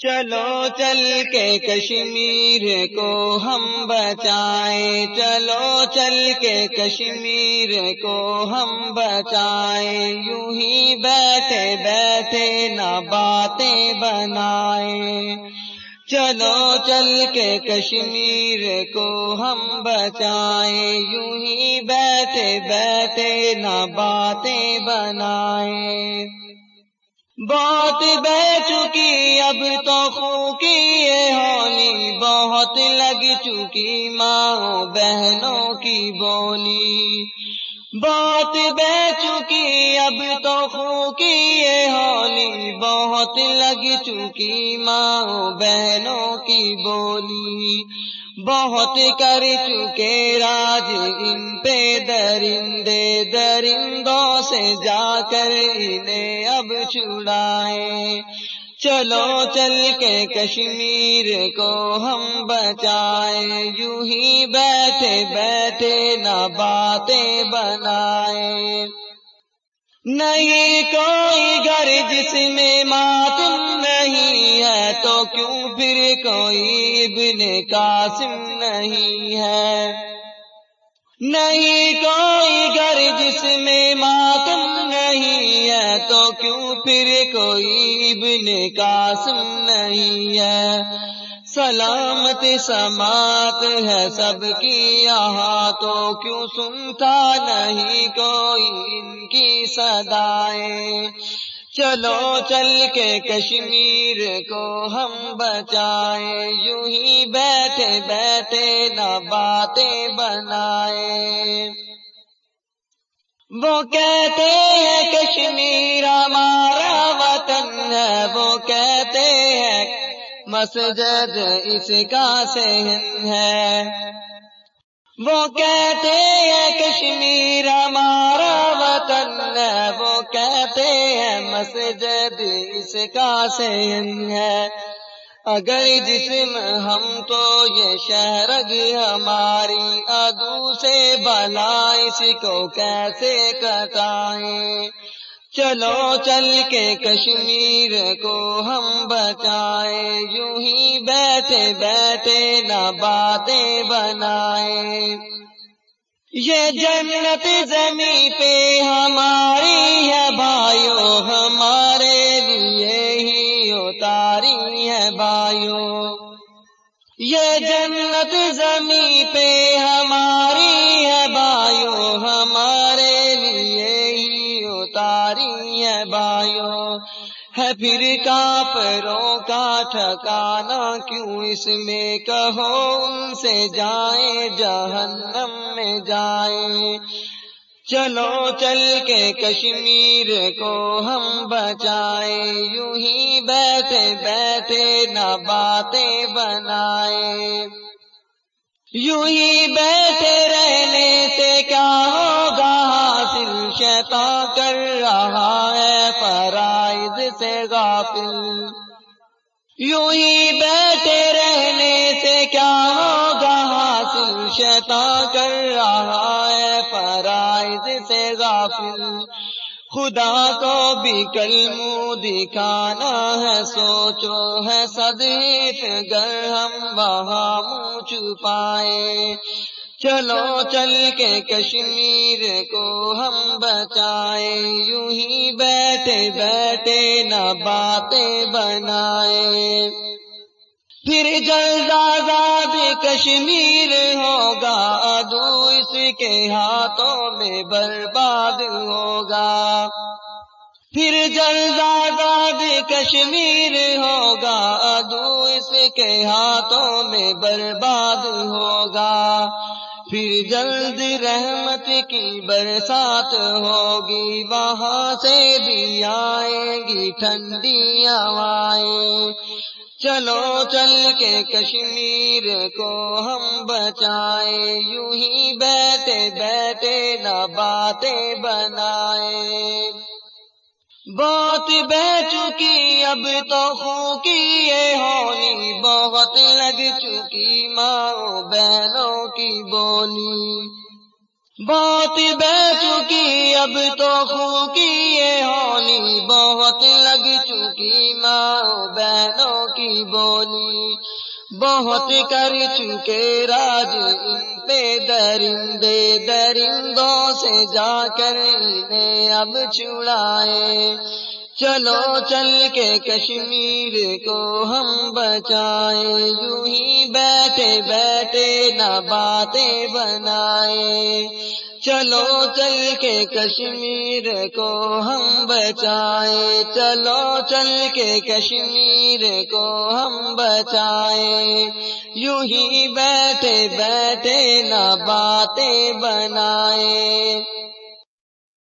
چلو چل کے کشمیر کو ہم بچائیں چلو چل کے کشمیر کو ہم بچائیں یوں ہی بیٹھے بیٹھے نہ باتیں بنائیں چلو چل کے کشمیر کو ہم بچائیں یوں ہی بیٹھے بیٹھے نہ باتیں بنائیں بہت بہ چکی، اب تو خو کی ہونی، بہت لگ چکی ماں بہنوں کی بولی بہت بہ چکی، اب تو خو کی ہونی، بہت لگ چکی ماں بہنوں کی بولی بہت کر چکے راج ان پہ درندے درندوں سے جا کر انہیں اب چھڑائیں چلو چل کے کشمیر کو ہم بچائیں یوں ہی بیٹھے بیٹھے نہ باتیں بنائیں نہیں کوئی گھر جس میں ماتم نہیں ہے تو کیوں پھر کوئی ابن قاسم نہیں ہے؟ نہیں کوئی گھر جس میں ماتم نہیں ہے تو کیوں پھر کوئی ابن قاسم نہیں ہے؟ سلامت سماعت ہے سب کی یہاں تو کیوں سنتا نہیں کوئی ان کی سدائیں چلو چل کے کشمیر کو ہم بچائیں یوں ہی بیٹھے بیٹھے نہ باتیں بنائیں وہ کہتے ہیں کشمیر ہمارا وطن ہے، وہ کہتے ہیں مسجد اس کا سہن ہے۔ وہ کہتے ہیں کشمیر ہمارا وطن ہے، وہ کہتے ہیں مسجد اس کا سہن ہے۔ اگر جسم ہم تو یہ شہرگ ہماری، ادو سے بلا اس کو کیسے کٹائیں؟ چلو چل کے کشمیر کو ہم بچائیں۔ یوں ہی بیٹھے بیٹھے نہ باتیں بنائیں۔ یہ جنت زمین پہ جنت زمین پہ ہماری ہے بھائیو، ہمارے لیے ہی اتاری ہے بایو ہے پھر کافروں کا ٹھکانا کیوں اس میں کہو؟ ان سے جائیں، جہنم میں جائیں۔ چلو، چل کے کشمیر کو ہم بچائیں۔ یوں ہی بیٹھے بیٹھے نہ باتیں بنائیں۔ یوں ہی بیٹھے رہنے سے کیا ہوگا؟ حاصل شیطان کر رہا ہے، فرائض سے غافل۔ یوں ہی بیٹھے رہنے سے کیا ہوگا؟ حاصل شیطان کر رہا ہے، فرائض سے غافل۔ خدا کو بھی کل منہ دکھانا ہے، سوچو ہے سدیت گر ہم وہاں منہ چھپائے چلو چل کے کشمیر کو ہم بچائے۔ یوں ہی بیٹھے بیٹھے نہ باتیں بنائے۔ پھر جلد آزاد کشمیر ہوگا، ادو اس کے ہاتھوں میں برباد ہوگا۔ پھر جلد آزاد کشمیر ہوگا، ادو اس کے ہاتھوں میں برباد ہوگا۔ پھر جلد رحمت کی برسات ہوگی، وہاں سے بھی آئیں گی، ٹھنڈی ہوائیں چلو چل کے کشمیر کو ہم بچائیں یوں ہی بیٹھے بیٹھے نہ باتیں بنائیں بہت بہ چکی اب تو خو کی ہونی بہت لگ چکی ماں بہنوں کی بولی۔ بہت بہ چکی، اب تو خو کی یہ ہونی، بہت لگ چکی ماں بہنوں کی بولی۔ بہت کر چکے راج ان پہ درندے، درندوں سے جا کر انہیں اب چھڑائے چلو چل کے کشمیر کو ہم بچائے، یوں ہی بیٹھے بیٹھے نہ باتیں بنائے۔ چلو چل کے کشمیر کو ہم بچائے۔ چلو چل کے کشمیر کو ہم بچائے۔ یوں ہی بیٹھے بیٹھے نہ باتیں بنائے۔